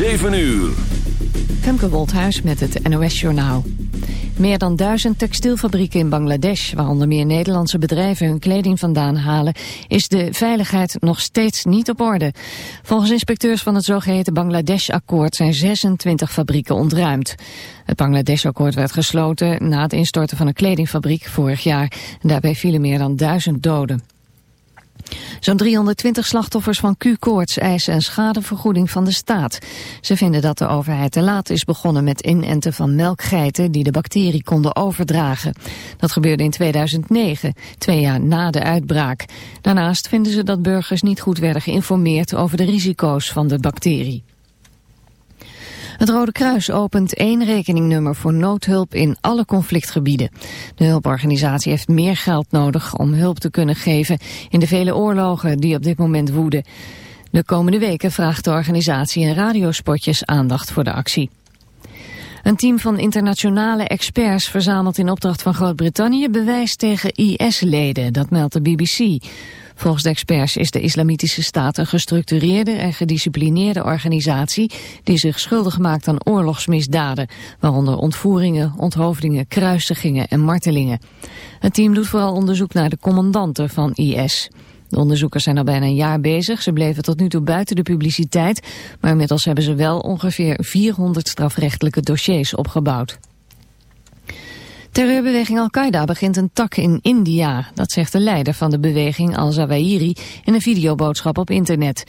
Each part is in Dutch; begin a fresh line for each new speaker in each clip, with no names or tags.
7 uur.
Femke Wolthuis met het NOS Journaal. Meer dan duizend textielfabrieken in Bangladesh, waaronder meer Nederlandse bedrijven hun kleding vandaan halen, is de veiligheid nog steeds niet op orde. Volgens inspecteurs van het zogeheten Bangladesh-akkoord zijn 26 fabrieken ontruimd. Het Bangladesh-akkoord werd gesloten na het instorten van een kledingfabriek vorig jaar. Daarbij vielen meer dan duizend doden. Zo'n 320 slachtoffers van Q-koorts eisen een schadevergoeding van de staat. Ze vinden dat de overheid te laat is begonnen met inenten van melkgeiten die de bacterie konden overdragen. Dat gebeurde in 2009, twee jaar na de uitbraak. Daarnaast vinden ze dat burgers niet goed werden geïnformeerd over de risico's van de bacterie. Het Rode Kruis opent één rekeningnummer voor noodhulp in alle conflictgebieden. De hulporganisatie heeft meer geld nodig om hulp te kunnen geven in de vele oorlogen die op dit moment woeden. De komende weken vraagt de organisatie in radiospotjes aandacht voor de actie. Een team van internationale experts verzameld in opdracht van Groot-Brittannië bewijst tegen IS-leden, dat meldt de BBC. Volgens de experts is de Islamitische Staat een gestructureerde en gedisciplineerde organisatie die zich schuldig maakt aan oorlogsmisdaden, waaronder ontvoeringen, onthoofdingen, kruisigingen en martelingen. Het team doet vooral onderzoek naar de commandanten van IS. De onderzoekers zijn al bijna een jaar bezig. Ze bleven tot nu toe buiten de publiciteit, maar inmiddels hebben ze wel ongeveer 400 strafrechtelijke dossiers opgebouwd. Terreurbeweging Al-Qaeda begint een tak in India. Dat zegt de leider van de beweging Al-Zawahiri in een videoboodschap op internet.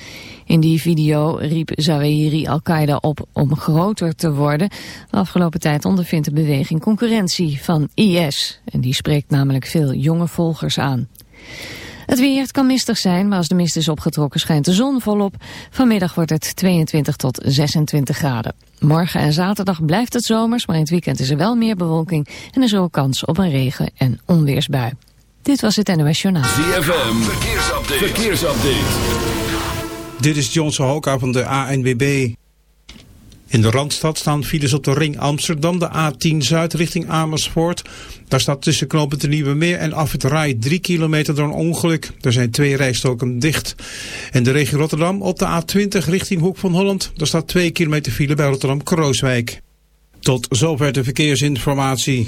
In die video riep Zawahiri Al-Qaeda op om groter te worden. De afgelopen tijd ondervindt de beweging concurrentie van IS. En die spreekt namelijk veel jonge volgers aan. Het weer kan mistig zijn, maar als de mist is opgetrokken schijnt de zon volop. Vanmiddag wordt het 22 tot 26 graden. Morgen en zaterdag blijft het zomers, maar in het weekend is er wel meer bewolking... en is er ook kans op een regen- en onweersbui. Dit was het NOS Journaal.
ZFM, verkeersupdate. verkeersupdate.
Dit is Johnson Hoka van de ANWB. In de Randstad staan files op de ring Amsterdam, de A10 Zuid richting Amersfoort. Daar staat tussen knooppunt de Nieuwe Meer en af het Rai 3 kilometer door een ongeluk. Er zijn twee rijstoken dicht. En de regio Rotterdam op de A20 richting Hoek van Holland. Daar staat 2 kilometer file bij Rotterdam-Krooswijk. Tot zover de verkeersinformatie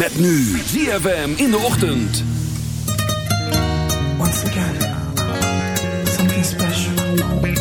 Met nu ZFM in de ochtend.
Once again, something special.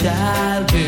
childhood.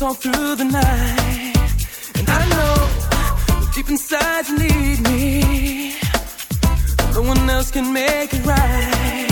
All through the night. And I know that deep inside you need me. No one else can make it right.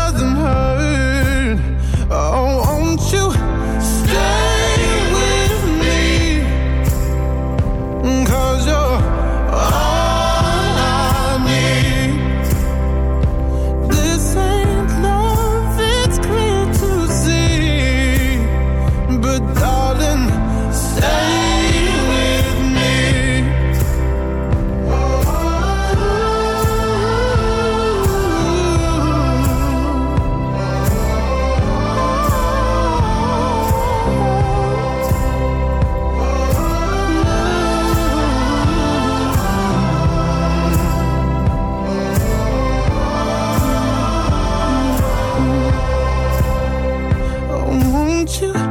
need you.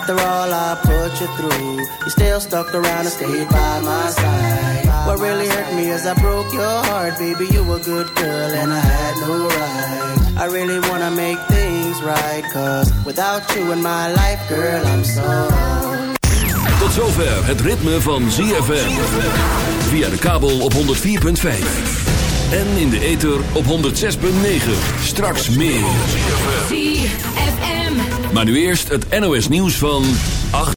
After all I put you through, you still stuck around and stayed by my side. What really hurt me is I broke your heart, baby. You were a good girl and I had no right. I really wanna make things right, cause without you in my life, girl, I'm so.
Tot zover het ritme van ZFM. Via de kabel op 104.5. En in de ether op 106.9. Straks meer. Maar nu eerst het NOS nieuws van 8.